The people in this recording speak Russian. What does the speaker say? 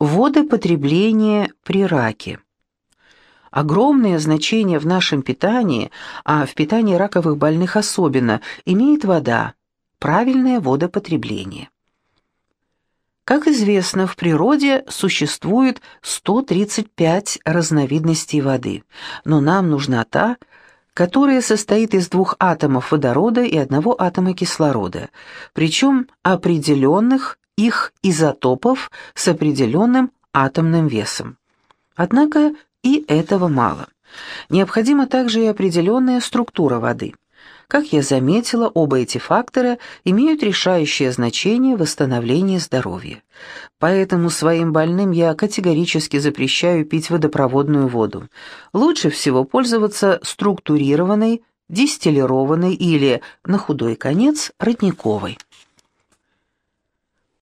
Водопотребление при раке. Огромное значение в нашем питании, а в питании раковых больных особенно, имеет вода, правильное водопотребление. Как известно, в природе существует 135 разновидностей воды, но нам нужна та, которая состоит из двух атомов водорода и одного атома кислорода, причем определенных их изотопов с определенным атомным весом. Однако и этого мало. Необходима также и определенная структура воды. Как я заметила, оба эти фактора имеют решающее значение в восстановлении здоровья. Поэтому своим больным я категорически запрещаю пить водопроводную воду. Лучше всего пользоваться структурированной, дистиллированной или, на худой конец, родниковой.